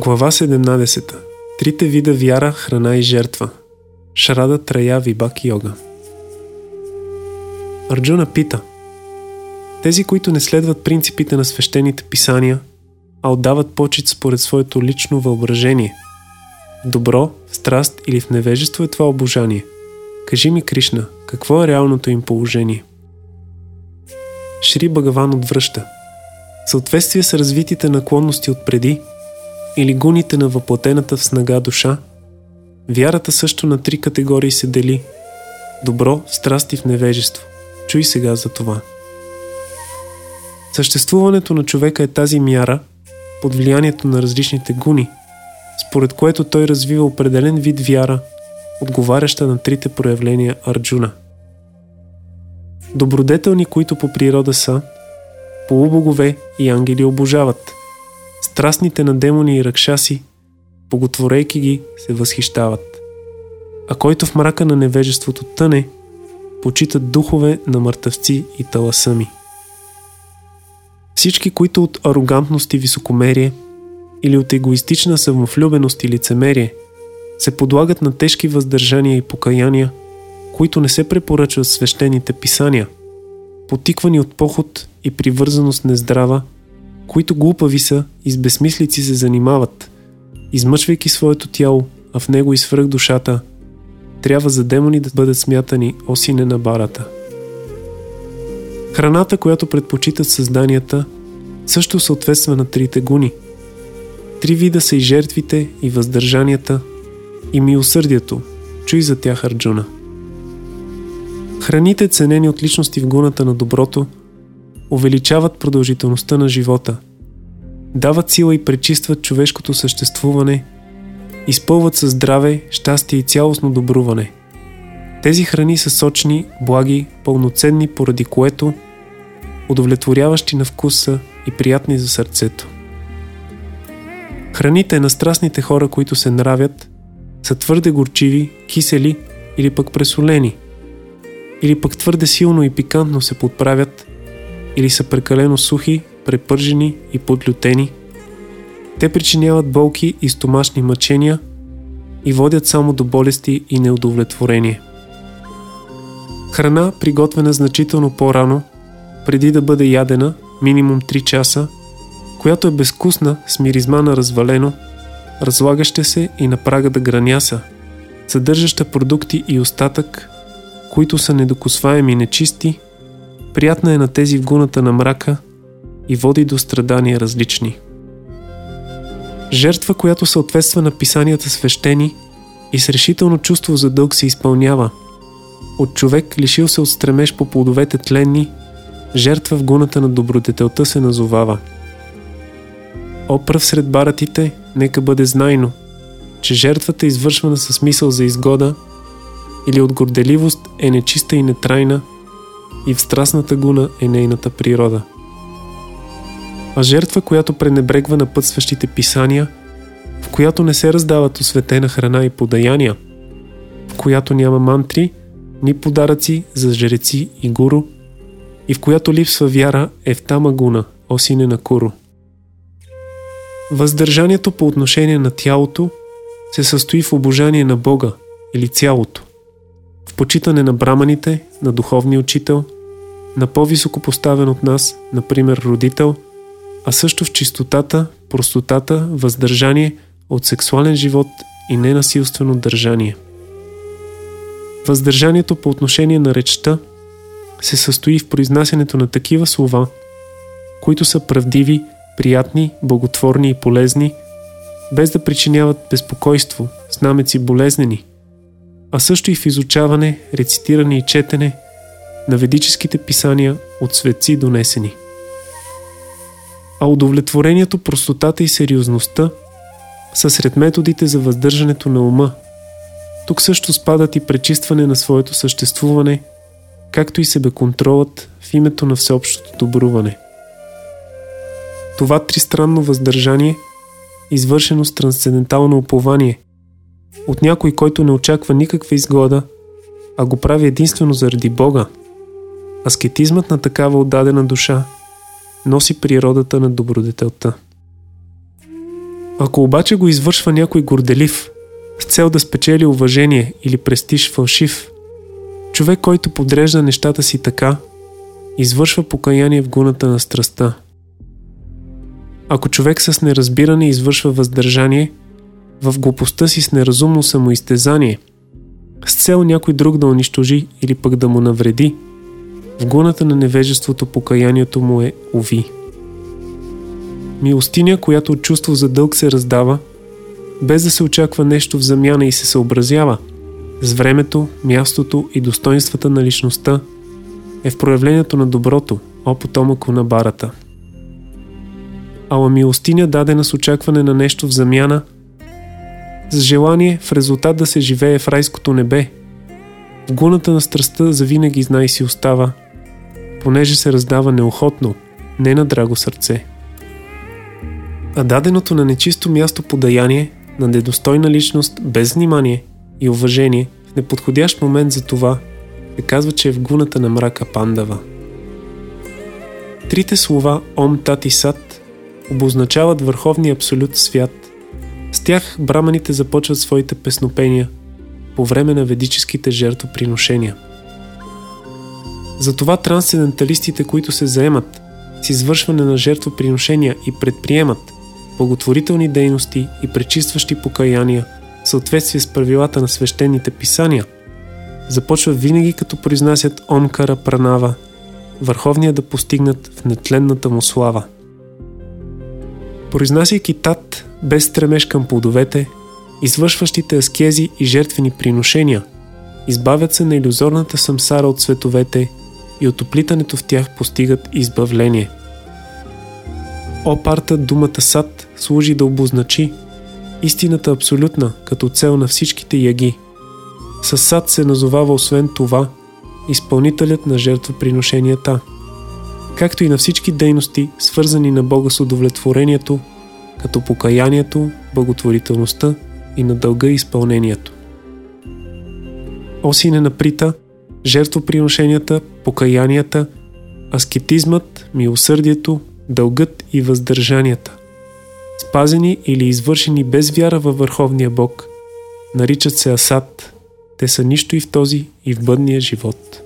Глава 17. Трите вида вяра, храна и жертва. Шрада Трая Вибак Йога. Арджуна пита. Тези, които не следват принципите на свещените писания, а отдават почет според своето лично въображение. В добро, в страст или в невежество е това обожание. Кажи ми, Кришна, какво е реалното им положение? Шри Багаван отвръща. В съответствие с развитите наклонности от преди – или гуните на въплатената в снага душа, вярата също на три категории се дели – добро, страст и в невежество. Чуй сега за това. Съществуването на човека е тази мяра под влиянието на различните гуни, според което той развива определен вид вяра, отговаряща на трите проявления Арджуна. Добродетелни, които по природа са, полубогове и ангели обожават – Страстните на демони и ракшаси, боготворейки ги, се възхищават. А който в мрака на невежеството тъне, почитат духове на мъртъвци и таласъми. Всички, които от арогантност и високомерие или от егоистична самовлюбеност и лицемерие се подлагат на тежки въздържания и покаяния, които не се препоръчват свещените писания, потиквани от поход и привързаност нездрава които глупави са и с безсмислици се занимават, измъчвайки своето тяло, а в него и свръх душата, трябва за демони да бъдат смятани осине на барата. Храната, която предпочитат създанията, също съответства на трите гуни. Три вида са и жертвите, и въздържанията, и милосърдието. Чуй за тях Арджуна. Храните, ценени от личности в гуната на доброто – увеличават продължителността на живота, дават сила и пречистват човешкото съществуване, изпълват със здраве, щастие и цялостно добруване. Тези храни са сочни, благи, пълноценни, поради което удовлетворяващи на вкуса и приятни за сърцето. Храните на страстните хора, които се нравят, са твърде горчиви, кисели или пък пресолени, или пък твърде силно и пикантно се подправят, или са прекалено сухи, препържени и подлютени. Те причиняват болки и стомашни мъчения и водят само до болести и неудовлетворение. Храна, приготвена значително по-рано, преди да бъде ядена, минимум 3 часа, която е безвкусна с миризма на развалено, разлагаща се и на прага да граняса, съдържаща продукти и остатък, които са недокосваеми нечисти – Приятна е на тези в гуната на мрака и води до страдания различни. Жертва, която съответства на писанията свещени и с решително чувство за дълг се изпълнява. От човек, лишил се от стремеж по плодовете тленни, жертва в гуната на добродетелта се назовава. О пръв сред баратите, нека бъде знайно, че жертвата, извършвана със смисъл за изгода или от горделивост, е нечиста и нетрайна – и в страстната гуна е нейната природа. А жертва, която пренебрегва напътстващите писания, в която не се раздават осветена храна и подаяния, в която няма мантри, ни подаръци за жреци и гуру, и в която липсва вяра е в тамагуна, осине на Куру. Въздържанието по отношение на тялото се състои в обожание на Бога или цялото, в почитане на браманите, на духовния учител, на по-високо поставен от нас, например родител, а също в чистотата, простотата, въздържание от сексуален живот и ненасилствено държание. Въздържанието по отношение на речта се състои в произнасянето на такива слова, които са правдиви, приятни, благотворни и полезни, без да причиняват безпокойство, знамеци болезнени, а също и в изучаване, рецитиране и четене – на ведическите писания от светци донесени. А удовлетворението, простотата и сериозността са сред методите за въздържането на ума. Тук също спадат и пречистване на своето съществуване, както и себеконтролът в името на всеобщото добруване. Това тристранно въздържание, извършено с трансцендентално упование, от някой, който не очаква никаква изгода, а го прави единствено заради Бога – Аскетизмът на такава отдадена душа носи природата на добродетелта. Ако обаче го извършва някой горделив, с цел да спечели уважение или престиж фалшив, човек, който подрежда нещата си така, извършва покаяние в гуната на страстта. Ако човек с неразбиране извършва въздържание, в глупостта си с неразумно самоизтезание, с цел някой друг да унищожи или пък да му навреди, в гуната на невежеството покаянието му е уви. Милостиня, която от чувство за дълг се раздава, без да се очаква нещо в замяна и се съобразява с времето, мястото и достоинствата на личността, е в проявлението на доброто, о потомъко на барата. Ала милостиня дадена с очакване на нещо в замяна, с желание в резултат да се живее в райското небе, в гуната на страстта завинаги знай си остава, понеже се раздава неохотно, не на драго сърце – а даденото на нечисто място подаяние, на недостойна личност, без внимание и уважение, в неподходящ момент за това, се казва, че е в гуната на мрака Пандава. Трите слова Ом Тати Сат обозначават върховния абсолют свят. С тях браманите започват своите песнопения по време на ведическите жертвоприношения. Затова трансценденталистите, които се заемат с извършване на жертвоприношения и предприемат благотворителни дейности и пречистващи покаяния в съответствие с правилата на свещените писания, започва винаги като произнасят Омкара Пранава, върховния да постигнат в нетленната му слава. Произнасяйки тат без стремеж към плодовете, извършващите аскези и жертвени приношения, избавят се на иллюзорната самсара от световете и от оплитането в тях постигат избавление – Опарта думата сад служи да обозначи истината абсолютна като цел на всичките яги. С сад се назовава освен това изпълнителят на жертвоприношенията, както и на всички дейности, свързани на Бога с удовлетворението, като покаянието, благотворителността и на дълга изпълнението. Осине на Прита, жертвоприношенията, покаянията, аскетизмът, милосърдието, дългът и въздържанията, спазени или извършени без вяра във Върховния Бог, наричат се Асад. Те са нищо и в този, и в бъдния живот.